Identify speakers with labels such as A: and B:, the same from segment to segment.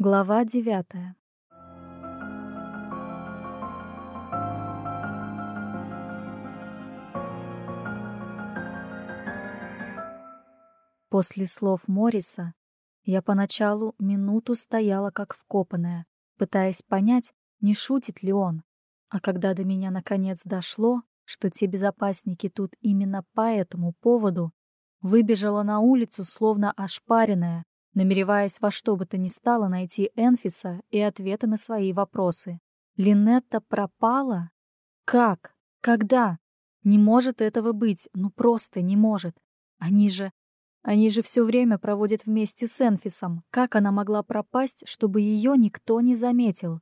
A: Глава девятая. После слов Морриса я поначалу минуту стояла как вкопанная, пытаясь понять, не шутит ли он. А когда до меня наконец дошло, что те безопасники тут именно по этому поводу, выбежала на улицу, словно ошпаренная, намереваясь во что бы то ни стало найти Энфиса и ответы на свои вопросы. Линетта пропала? Как? Когда? Не может этого быть, ну просто не может. Они же... Они же все время проводят вместе с Энфисом. Как она могла пропасть, чтобы ее никто не заметил?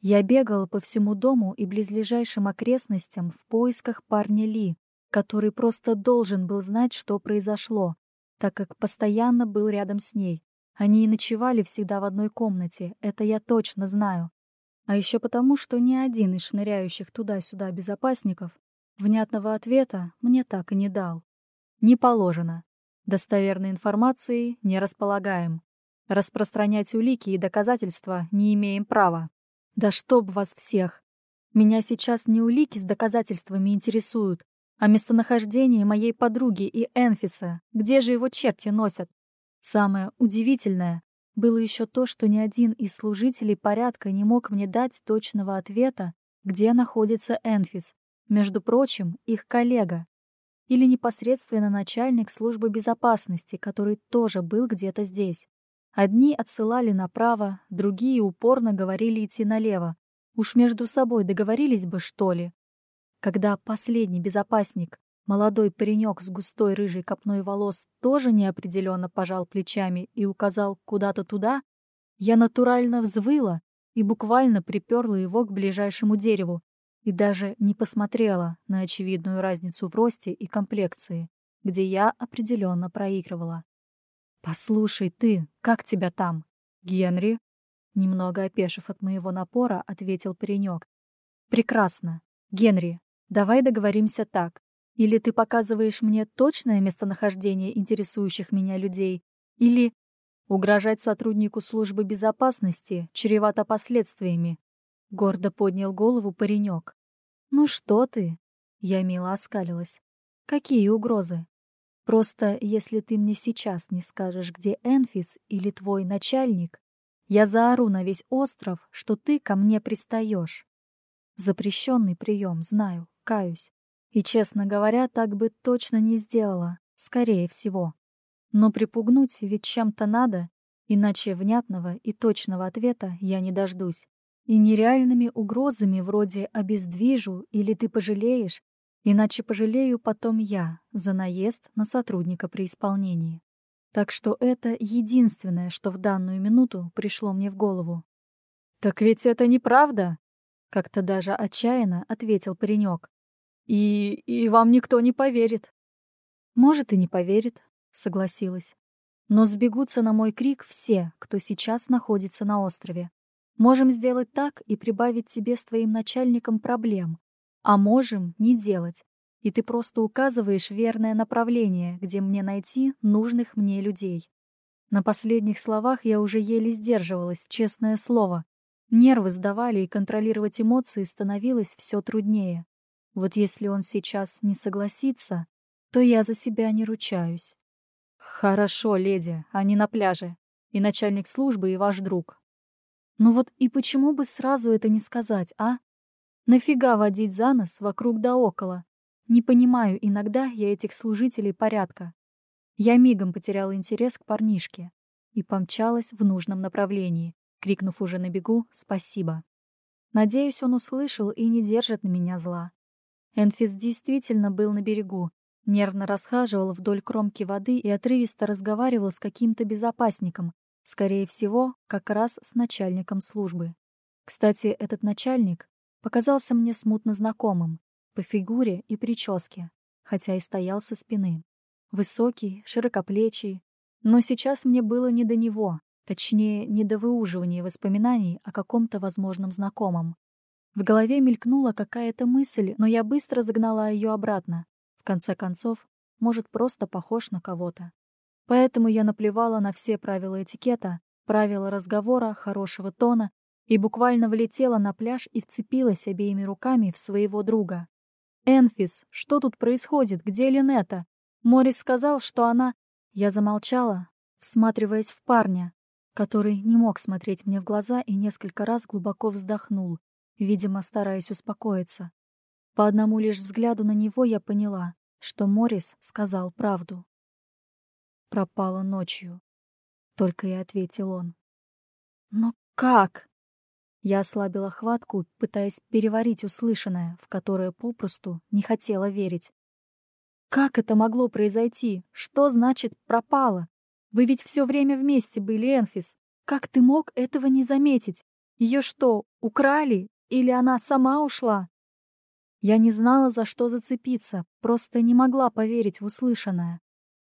A: Я бегала по всему дому и близлежащим окрестностям в поисках парня Ли, который просто должен был знать, что произошло, так как постоянно был рядом с ней. Они и ночевали всегда в одной комнате, это я точно знаю. А еще потому, что ни один из шныряющих туда-сюда безопасников внятного ответа мне так и не дал. Не положено. Достоверной информации не располагаем. Распространять улики и доказательства не имеем права. Да чтоб вас всех! Меня сейчас не улики с доказательствами интересуют, а местонахождение моей подруги и Энфиса. Где же его черти носят? Самое удивительное было еще то, что ни один из служителей порядка не мог мне дать точного ответа, где находится Энфис. Между прочим, их коллега. Или непосредственно начальник службы безопасности, который тоже был где-то здесь. Одни отсылали направо, другие упорно говорили идти налево. Уж между собой договорились бы, что ли? Когда последний безопасник, молодой паренек с густой рыжей копной волос, тоже неопределенно пожал плечами и указал куда-то туда, я натурально взвыла и буквально приперла его к ближайшему дереву и даже не посмотрела на очевидную разницу в росте и комплекции, где я определенно проигрывала. «Послушай ты, как тебя там?» «Генри?» Немного опешив от моего напора, ответил паренек. «Прекрасно. Генри, Давай договоримся так. Или ты показываешь мне точное местонахождение интересующих меня людей, или угрожать сотруднику службы безопасности чревато последствиями. Гордо поднял голову паренек. Ну что ты? Я мило оскалилась. Какие угрозы? Просто если ты мне сейчас не скажешь, где Энфис или твой начальник, я заору на весь остров, что ты ко мне пристаешь. Запрещенный прием, знаю каюсь. И, честно говоря, так бы точно не сделала, скорее всего. Но припугнуть ведь чем-то надо, иначе внятного и точного ответа я не дождусь. И нереальными угрозами вроде «обездвижу» или «ты пожалеешь», иначе пожалею потом я за наезд на сотрудника при исполнении. Так что это единственное, что в данную минуту пришло мне в голову. «Так ведь это неправда!» — как-то даже отчаянно ответил паренек. И... и вам никто не поверит. Может, и не поверит, согласилась. Но сбегутся на мой крик все, кто сейчас находится на острове. Можем сделать так и прибавить тебе с твоим начальником проблем. А можем не делать. И ты просто указываешь верное направление, где мне найти нужных мне людей. На последних словах я уже еле сдерживалась, честное слово. Нервы сдавали, и контролировать эмоции становилось все труднее. Вот если он сейчас не согласится, то я за себя не ручаюсь. Хорошо, леди, они на пляже. И начальник службы, и ваш друг. Ну вот и почему бы сразу это не сказать, а? Нафига водить за нос вокруг да около? Не понимаю иногда я этих служителей порядка. Я мигом потеряла интерес к парнишке и помчалась в нужном направлении, крикнув уже на бегу «Спасибо». Надеюсь, он услышал и не держит на меня зла. Энфис действительно был на берегу, нервно расхаживал вдоль кромки воды и отрывисто разговаривал с каким-то безопасником, скорее всего, как раз с начальником службы. Кстати, этот начальник показался мне смутно знакомым по фигуре и прическе, хотя и стоял со спины. Высокий, широкоплечий, но сейчас мне было не до него, точнее, не до выуживания воспоминаний о каком-то возможном знакомом. В голове мелькнула какая-то мысль, но я быстро загнала ее обратно. В конце концов, может, просто похож на кого-то. Поэтому я наплевала на все правила этикета, правила разговора, хорошего тона и буквально влетела на пляж и вцепилась обеими руками в своего друга. «Энфис, что тут происходит? Где Линета?» Морис сказал, что она... Я замолчала, всматриваясь в парня, который не мог смотреть мне в глаза и несколько раз глубоко вздохнул, видимо, стараясь успокоиться. По одному лишь взгляду на него я поняла, что Морис сказал правду. Пропала ночью. Только и ответил он. «Но как?» Я ослабила хватку, пытаясь переварить услышанное, в которое попросту не хотела верить. «Как это могло произойти? Что значит «пропала»? Вы ведь все время вместе были, Энфис. Как ты мог этого не заметить? Ее что, украли? Или она сама ушла?» Я не знала, за что зацепиться, просто не могла поверить в услышанное.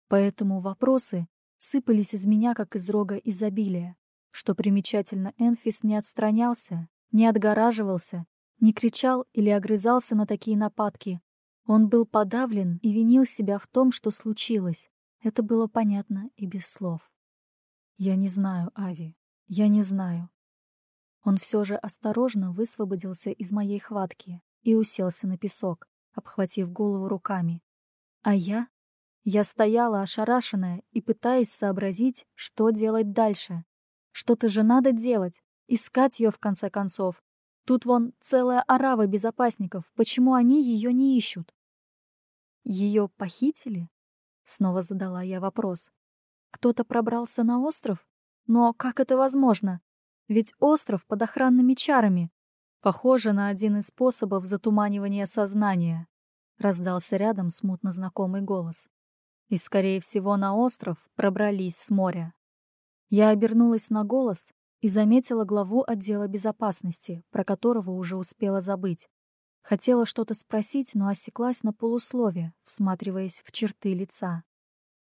A: Поэтому вопросы сыпались из меня, как из рога изобилия. Что примечательно, Энфис не отстранялся, не отгораживался, не кричал или огрызался на такие нападки. Он был подавлен и винил себя в том, что случилось. Это было понятно и без слов. «Я не знаю, Ави, я не знаю». Он все же осторожно высвободился из моей хватки и уселся на песок, обхватив голову руками. А я? Я стояла ошарашенная и пытаясь сообразить, что делать дальше. Что-то же надо делать, искать ее в конце концов. Тут вон целая орава безопасников, почему они ее не ищут? Ее похитили? Снова задала я вопрос. Кто-то пробрался на остров? Но как это возможно? Ведь остров под охранными чарами. Похоже на один из способов затуманивания сознания. Раздался рядом смутно знакомый голос. И, скорее всего, на остров пробрались с моря. Я обернулась на голос и заметила главу отдела безопасности, про которого уже успела забыть. Хотела что-то спросить, но осеклась на полуслове, всматриваясь в черты лица.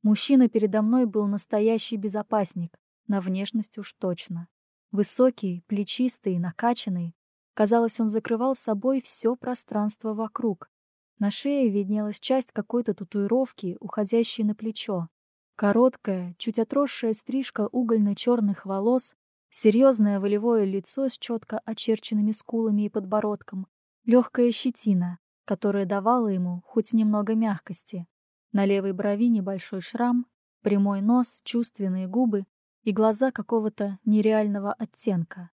A: Мужчина передо мной был настоящий безопасник, на внешность уж точно. Высокий, плечистый, накачанный. Казалось, он закрывал собой все пространство вокруг. На шее виднелась часть какой-то татуировки, уходящей на плечо. Короткая, чуть отросшая стрижка угольно-черных волос, серьезное волевое лицо с четко очерченными скулами и подбородком, легкая щетина, которая давала ему хоть немного мягкости. На левой брови небольшой шрам, прямой нос, чувственные губы и глаза какого-то нереального оттенка.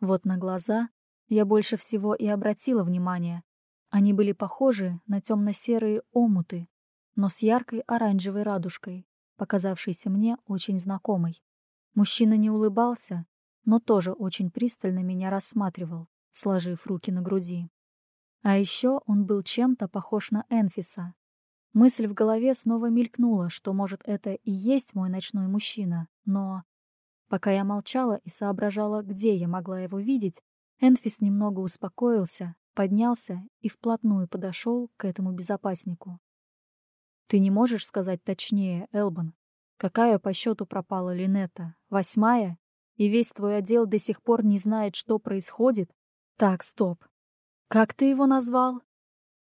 A: Вот на глаза я больше всего и обратила внимание. Они были похожи на темно-серые омуты, но с яркой оранжевой радужкой, показавшейся мне очень знакомой. Мужчина не улыбался, но тоже очень пристально меня рассматривал, сложив руки на груди. А еще он был чем-то похож на Энфиса. Мысль в голове снова мелькнула, что, может, это и есть мой ночной мужчина, но... Пока я молчала и соображала, где я могла его видеть, Энфис немного успокоился, поднялся и вплотную подошел к этому безопаснику. Ты не можешь сказать точнее, Элбан? Какая по счету пропала Линета? Восьмая? И весь твой отдел до сих пор не знает, что происходит? Так, стоп. Как ты его назвал?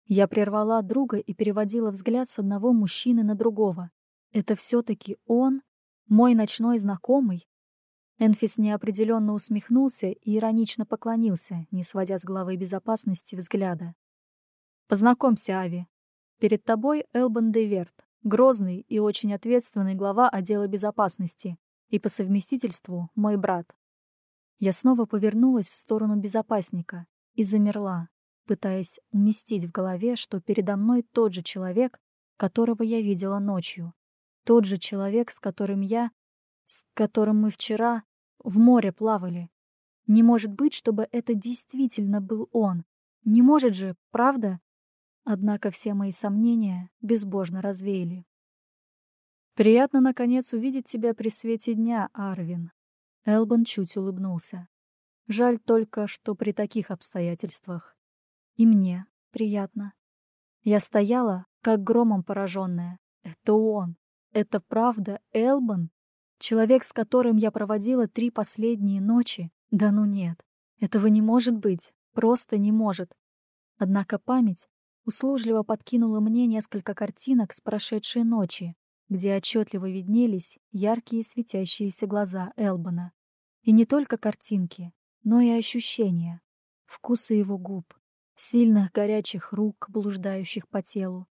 A: Я прервала друга и переводила взгляд с одного мужчины на другого. Это все-таки он? Мой ночной знакомый? Энфис неопределенно усмехнулся и иронично поклонился, не сводя с главы безопасности взгляда. «Познакомься, Ави. Перед тобой Элбан Деверт, грозный и очень ответственный глава отдела безопасности, и по совместительству мой брат. Я снова повернулась в сторону безопасника и замерла, пытаясь уместить в голове, что передо мной тот же человек, которого я видела ночью. Тот же человек, с которым я... с которым мы вчера в море плавали. Не может быть, чтобы это действительно был он. Не может же, правда? Однако все мои сомнения безбожно развеяли. «Приятно, наконец, увидеть тебя при свете дня, Арвин». Элбан чуть улыбнулся. «Жаль только, что при таких обстоятельствах. И мне приятно. Я стояла, как громом пораженная. Это он. Это правда Элбан? Человек, с которым я проводила три последние ночи? Да ну нет. Этого не может быть. Просто не может. Однако память услужливо подкинула мне несколько картинок с прошедшей ночи, где отчетливо виднелись яркие светящиеся глаза Элбана, И не только картинки, но и ощущения. Вкусы его губ, сильных горячих рук, блуждающих по телу,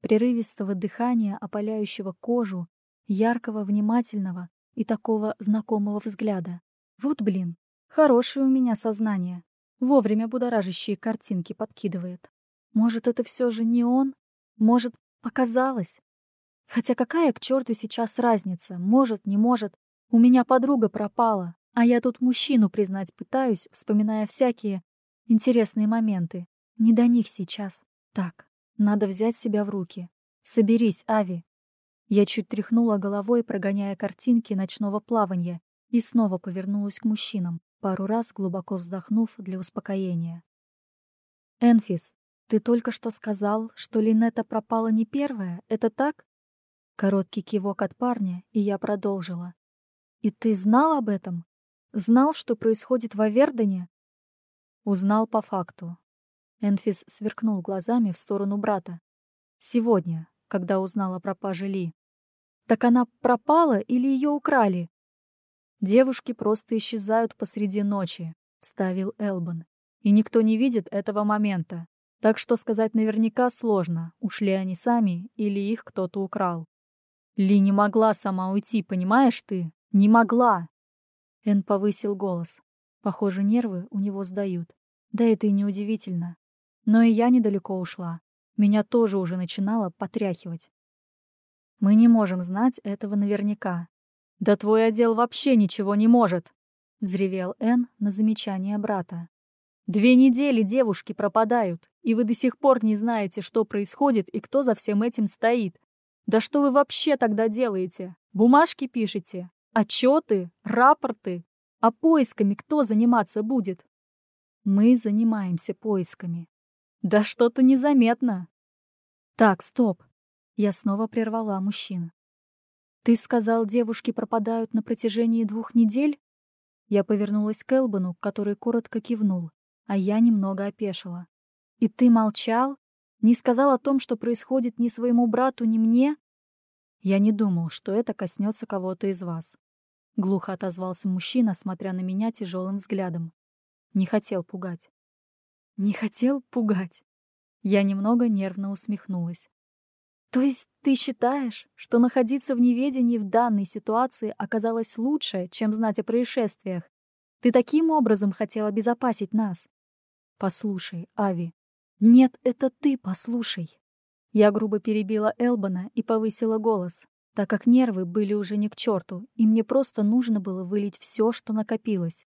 A: прерывистого дыхания, опаляющего кожу, яркого, внимательного и такого знакомого взгляда. Вот блин, хорошее у меня сознание. Вовремя будоражащие картинки подкидывает. Может, это все же не он? Может, показалось? Хотя какая к черту сейчас разница? Может, не может. У меня подруга пропала, а я тут мужчину признать пытаюсь, вспоминая всякие интересные моменты. Не до них сейчас. Так, надо взять себя в руки. Соберись, Ави. Я чуть тряхнула головой, прогоняя картинки ночного плавания, и снова повернулась к мужчинам, пару раз глубоко вздохнув для успокоения. «Энфис, ты только что сказал, что Линета пропала не первая, это так?» Короткий кивок от парня, и я продолжила. «И ты знал об этом? Знал, что происходит в Авердоне?» Узнал по факту. Энфис сверкнул глазами в сторону брата. «Сегодня, когда узнала про пропаже Ли. Так она пропала или ее украли?» «Девушки просто исчезают посреди ночи», — вставил Элбан. «И никто не видит этого момента. Так что сказать наверняка сложно, ушли они сами или их кто-то украл. Ли не могла сама уйти, понимаешь ты? Не могла!» Эн повысил голос. Похоже, нервы у него сдают. Да это и неудивительно. Но и я недалеко ушла. Меня тоже уже начинало потряхивать. Мы не можем знать этого наверняка. «Да твой отдел вообще ничего не может!» — взревел Эн на замечание брата. «Две недели девушки пропадают, и вы до сих пор не знаете, что происходит и кто за всем этим стоит. Да что вы вообще тогда делаете? Бумажки пишете? Отчеты? Рапорты? А поисками кто заниматься будет?» «Мы занимаемся поисками». «Да что-то незаметно!» «Так, стоп!» Я снова прервала мужчин. «Ты сказал, девушки пропадают на протяжении двух недель?» Я повернулась к Элбану, который коротко кивнул, а я немного опешила. «И ты молчал? Не сказал о том, что происходит ни своему брату, ни мне?» «Я не думал, что это коснется кого-то из вас», — глухо отозвался мужчина, смотря на меня тяжелым взглядом. Не хотел пугать. «Не хотел пугать?» Я немного нервно усмехнулась. То есть ты считаешь, что находиться в неведении в данной ситуации оказалось лучше, чем знать о происшествиях? Ты таким образом хотел обезопасить нас? Послушай, Ави. Нет, это ты послушай. Я грубо перебила Элбана и повысила голос, так как нервы были уже не к черту, и мне просто нужно было вылить все, что накопилось.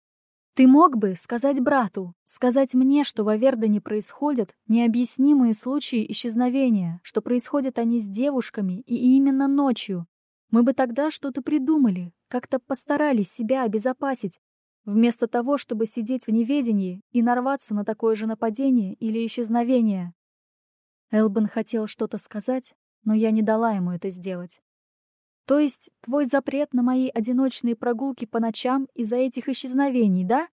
A: Ты мог бы сказать брату, сказать мне, что в Авердоне происходят необъяснимые случаи исчезновения, что происходят они с девушками и именно ночью. Мы бы тогда что-то придумали, как-то постарались себя обезопасить, вместо того, чтобы сидеть в неведении и нарваться на такое же нападение или исчезновение. Элбан хотел что-то сказать, но я не дала ему это сделать. То есть твой запрет на мои одиночные прогулки по ночам из-за этих исчезновений, да?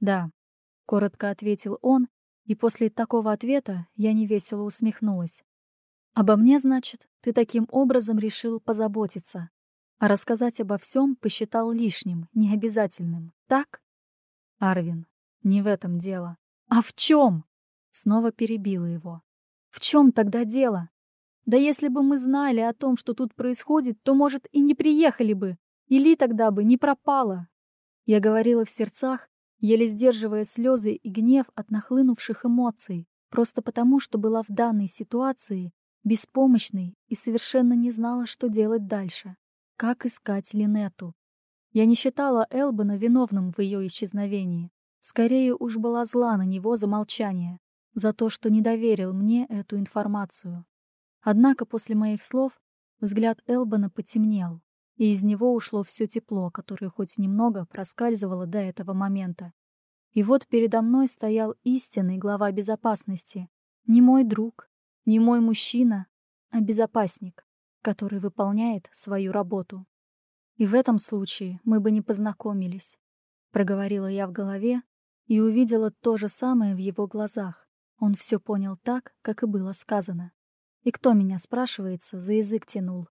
A: Да, коротко ответил он, и после такого ответа я невесело усмехнулась. Обо мне, значит, ты таким образом решил позаботиться. А рассказать обо всем посчитал лишним, необязательным, так? Арвин, не в этом дело. А в чем? Снова перебила его. В чем тогда дело? Да если бы мы знали о том, что тут происходит, то, может, и не приехали бы. Или тогда бы не пропала. Я говорила в сердцах, еле сдерживая слезы и гнев от нахлынувших эмоций, просто потому, что была в данной ситуации беспомощной и совершенно не знала, что делать дальше. Как искать Линету? Я не считала Элбана виновным в ее исчезновении. Скорее уж была зла на него за молчание, за то, что не доверил мне эту информацию. Однако после моих слов взгляд Элбана потемнел, и из него ушло все тепло, которое хоть немного проскальзывало до этого момента. И вот передо мной стоял истинный глава безопасности. Не мой друг, не мой мужчина, а безопасник, который выполняет свою работу. И в этом случае мы бы не познакомились. Проговорила я в голове и увидела то же самое в его глазах. Он все понял так, как и было сказано. И кто меня, спрашивается, за язык тянул?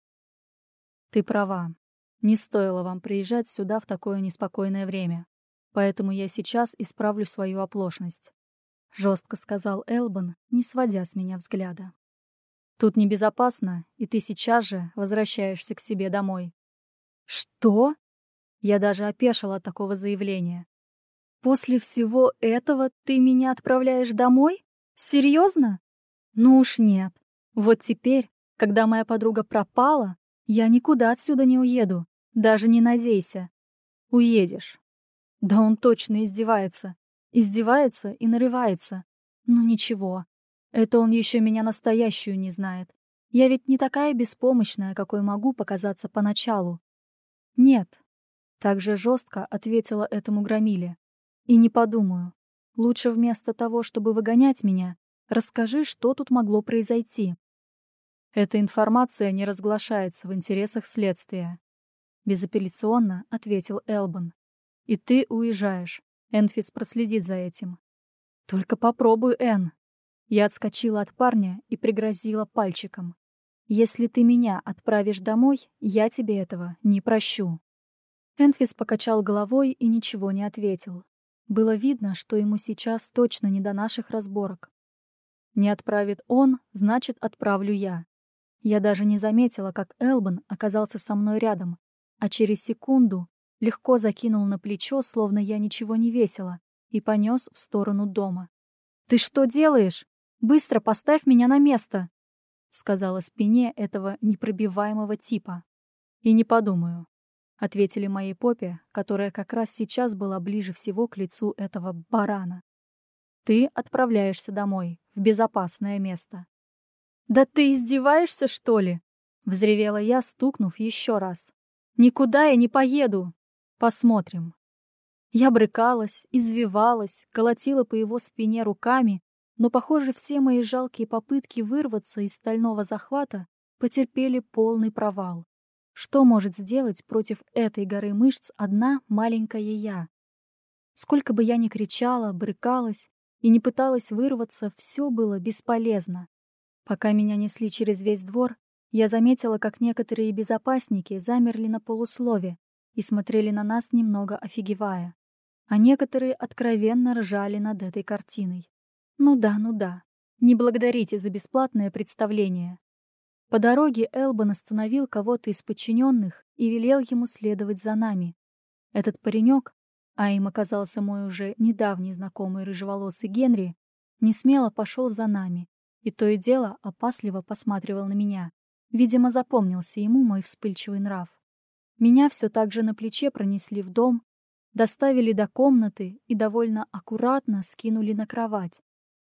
A: Ты права. Не стоило вам приезжать сюда в такое неспокойное время, поэтому я сейчас исправлю свою оплошность. Жестко сказал Элбан, не сводя с меня взгляда. Тут небезопасно, и ты сейчас же возвращаешься к себе домой. Что? Я даже опешила от такого заявления. После всего этого ты меня отправляешь домой? Серьезно? Ну уж нет. Вот теперь, когда моя подруга пропала, я никуда отсюда не уеду. Даже не надейся. Уедешь. Да он точно издевается. Издевается и нарывается. Ну ничего. Это он еще меня настоящую не знает. Я ведь не такая беспомощная, какой могу показаться поначалу. Нет. Так же жестко ответила этому громиле. И не подумаю. Лучше вместо того, чтобы выгонять меня, расскажи, что тут могло произойти. Эта информация не разглашается в интересах следствия. Безапелляционно ответил Элбан. И ты уезжаешь. Энфис проследит за этим. Только попробуй, Эн. Я отскочила от парня и пригрозила пальчиком. Если ты меня отправишь домой, я тебе этого не прощу. Энфис покачал головой и ничего не ответил. Было видно, что ему сейчас точно не до наших разборок. Не отправит он, значит, отправлю я. Я даже не заметила, как Элбан оказался со мной рядом, а через секунду легко закинул на плечо, словно я ничего не весила, и понес в сторону дома. «Ты что делаешь? Быстро поставь меня на место!» — сказала спине этого непробиваемого типа. «И не подумаю», — ответили моей попе, которая как раз сейчас была ближе всего к лицу этого барана. «Ты отправляешься домой, в безопасное место». «Да ты издеваешься, что ли?» — взревела я, стукнув еще раз. Никуда я не поеду. Посмотрим. Я брыкалась, извивалась, колотила по его спине руками, но, похоже, все мои жалкие попытки вырваться из стального захвата потерпели полный провал. Что может сделать против этой горы мышц одна маленькая я? Сколько бы я ни кричала, брыкалась и не пыталась вырваться, все было бесполезно. Пока меня несли через весь двор, я заметила, как некоторые безопасники замерли на полуслове и смотрели на нас немного офигевая, а некоторые откровенно ржали над этой картиной. Ну да, ну да. Не благодарите за бесплатное представление. По дороге Элбан остановил кого-то из подчиненных и велел ему следовать за нами. Этот паренек, а им оказался мой уже недавний знакомый рыжеволосый Генри, не смело пошел за нами, и то и дело опасливо посматривал на меня. Видимо, запомнился ему мой вспыльчивый нрав. Меня все так же на плече пронесли в дом, доставили до комнаты и довольно аккуратно скинули на кровать.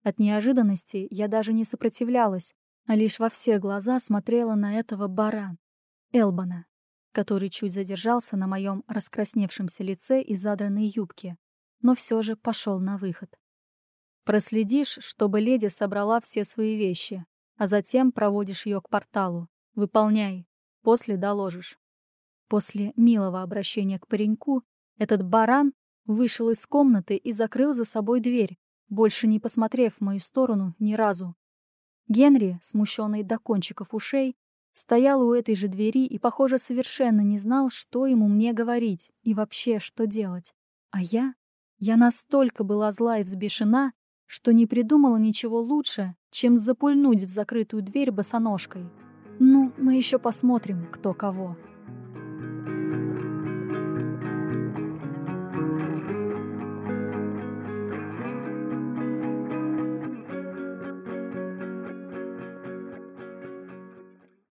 A: От неожиданности я даже не сопротивлялась, а лишь во все глаза смотрела на этого баран, Элбана, который чуть задержался на моем раскрасневшемся лице и задранной юбке, но все же пошел на выход. «Проследишь, чтобы леди собрала все свои вещи», а затем проводишь ее к порталу. Выполняй. После доложишь. После милого обращения к пареньку этот баран вышел из комнаты и закрыл за собой дверь, больше не посмотрев в мою сторону ни разу. Генри, смущенный до кончиков ушей, стоял у этой же двери и, похоже, совершенно не знал, что ему мне говорить и вообще что делать. А я? Я настолько была зла и взбешена, что не придумала ничего лучше, чем запульнуть в закрытую дверь босоножкой. Ну, мы еще посмотрим, кто кого.